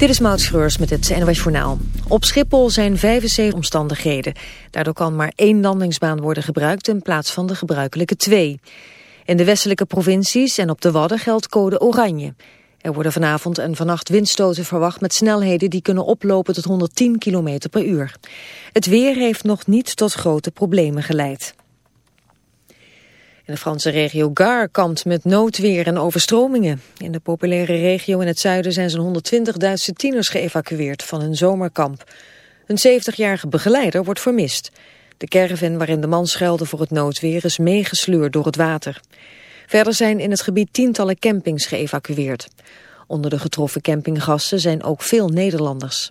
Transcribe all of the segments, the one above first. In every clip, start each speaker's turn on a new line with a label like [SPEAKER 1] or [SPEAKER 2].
[SPEAKER 1] Dit is Maud Schreurs met het NOS Journaal. Op Schiphol zijn 75 omstandigheden. Daardoor kan maar één landingsbaan worden gebruikt in plaats van de gebruikelijke twee. In de westelijke provincies en op de Wadden geldt code oranje. Er worden vanavond en vannacht windstoten verwacht met snelheden die kunnen oplopen tot 110 km per uur. Het weer heeft nog niet tot grote problemen geleid. De Franse regio Gare kampt met noodweer en overstromingen. In de populaire regio in het zuiden zijn zo'n 120 Duitse tieners geëvacueerd van hun zomerkamp. Een 70-jarige begeleider wordt vermist. De caravan waarin de man schuilde voor het noodweer is meegesleurd door het water. Verder zijn in het gebied tientallen campings geëvacueerd. Onder de getroffen campinggasten zijn ook veel Nederlanders.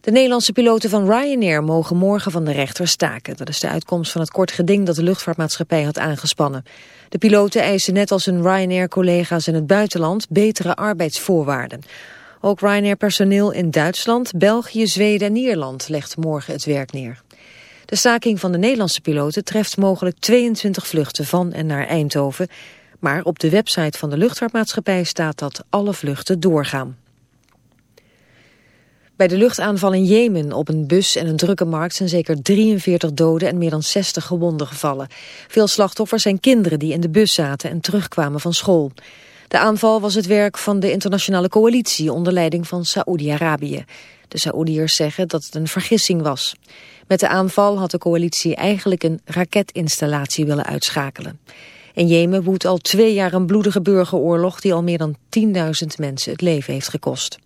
[SPEAKER 1] De Nederlandse piloten van Ryanair mogen morgen van de rechter staken. Dat is de uitkomst van het kort geding dat de luchtvaartmaatschappij had aangespannen. De piloten eisen net als hun Ryanair-collega's in het buitenland betere arbeidsvoorwaarden. Ook Ryanair-personeel in Duitsland, België, Zweden en Ierland legt morgen het werk neer. De staking van de Nederlandse piloten treft mogelijk 22 vluchten van en naar Eindhoven. Maar op de website van de luchtvaartmaatschappij staat dat alle vluchten doorgaan. Bij de luchtaanval in Jemen op een bus en een drukke markt zijn zeker 43 doden en meer dan 60 gewonden gevallen. Veel slachtoffers zijn kinderen die in de bus zaten en terugkwamen van school. De aanval was het werk van de internationale coalitie onder leiding van Saoedi-Arabië. De Saoediërs zeggen dat het een vergissing was. Met de aanval had de coalitie eigenlijk een raketinstallatie willen uitschakelen. In Jemen woedt al twee jaar een bloedige burgeroorlog die al meer dan 10.000 mensen het leven heeft gekost.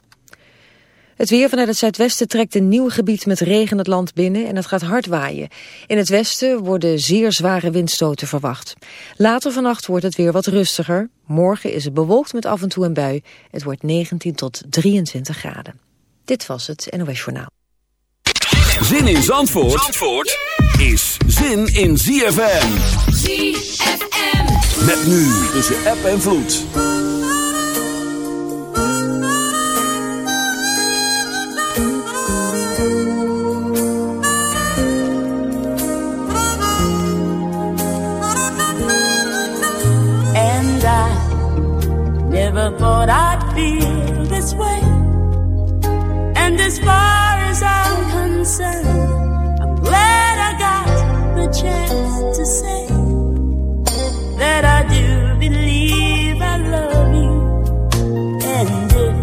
[SPEAKER 1] Het weer vanuit het zuidwesten trekt een nieuw gebied met regen het land binnen en het gaat hard waaien. In het westen worden zeer zware windstoten verwacht. Later vannacht wordt het weer wat rustiger. Morgen is het bewolkt met af en toe een bui. Het wordt 19 tot 23 graden. Dit was het NOS Journaal.
[SPEAKER 2] Zin in Zandvoort, Zandvoort is zin in ZFM. ZFM. Met nu tussen app en vloed.
[SPEAKER 3] Thought I'd feel this way. And as far as I'm concerned, I'm glad I got the chance to say that I do believe I love you. And if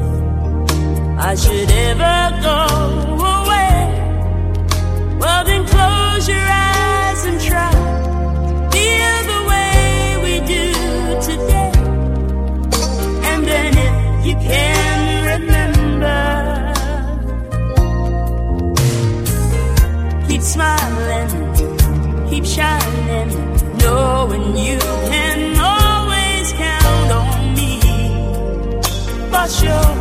[SPEAKER 3] I should ever go For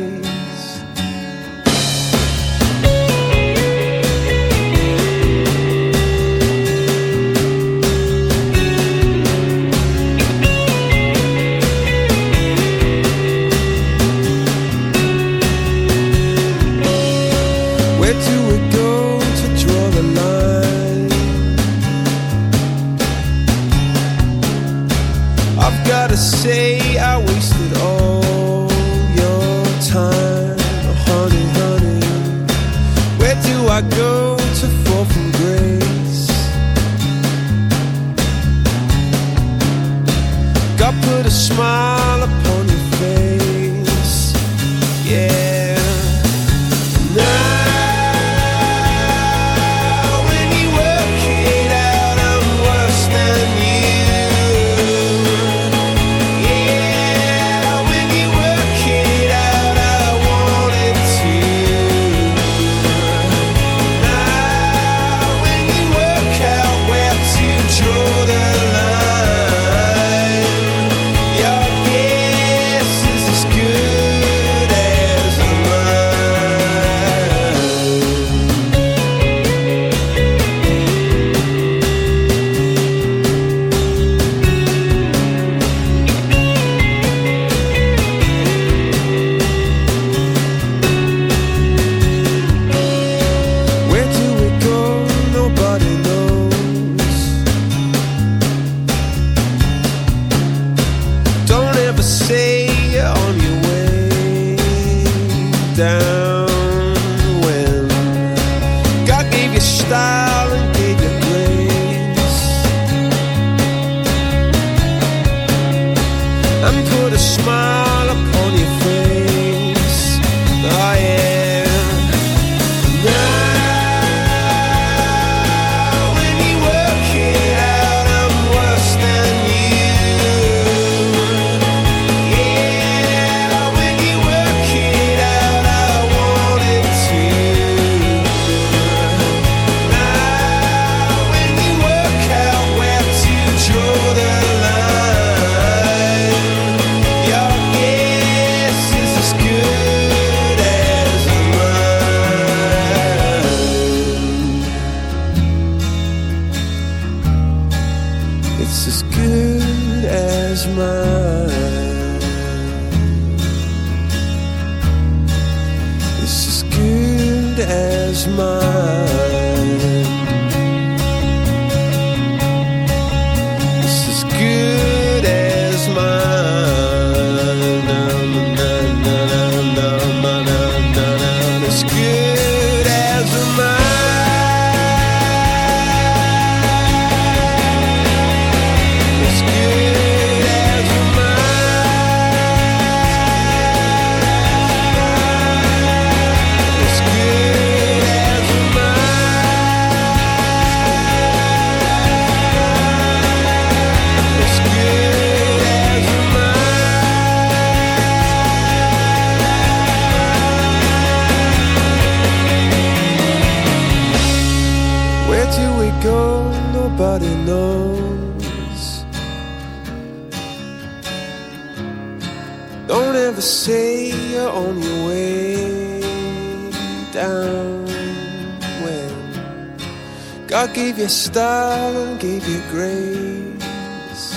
[SPEAKER 4] style and gave you grace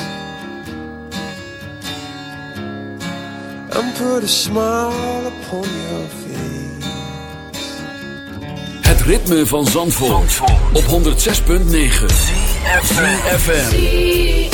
[SPEAKER 4] And put a smile upon your face Het ritme van Zandvoort, Zandvoort. op 106.9 FM.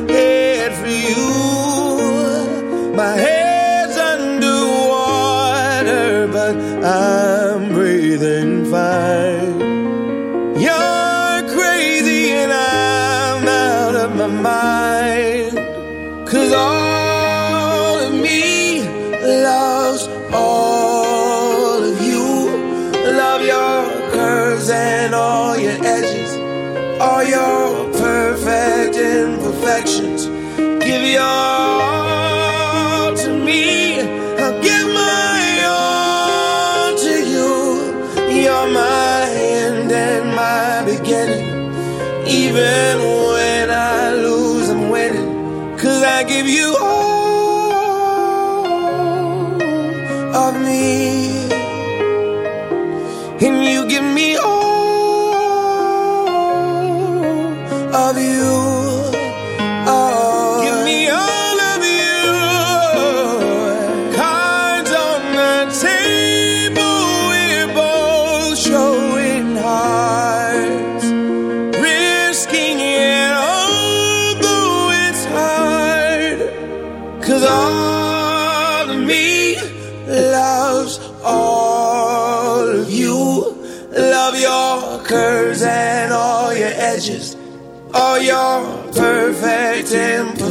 [SPEAKER 4] I'm breathing fine.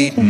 [SPEAKER 5] need.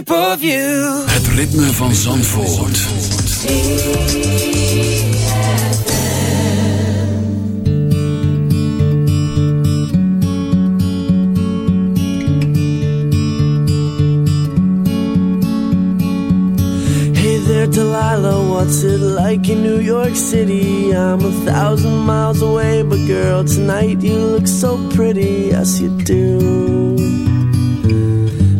[SPEAKER 5] Shape of you.
[SPEAKER 2] Het ritme van Zandvoort.
[SPEAKER 6] Hey there, Delilah, what's it like in New York City? I'm a thousand miles away, but girl, tonight you look so pretty, yes you do.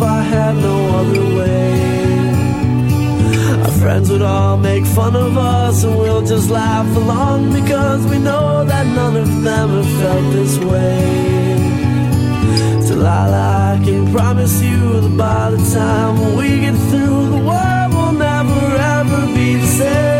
[SPEAKER 6] if I had no other way. Our friends would all make fun of us, and we'll just laugh along because we know that none of them have felt this way. Delilah, I can promise you that by the time we get through, the world will never ever be the same,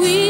[SPEAKER 7] Wish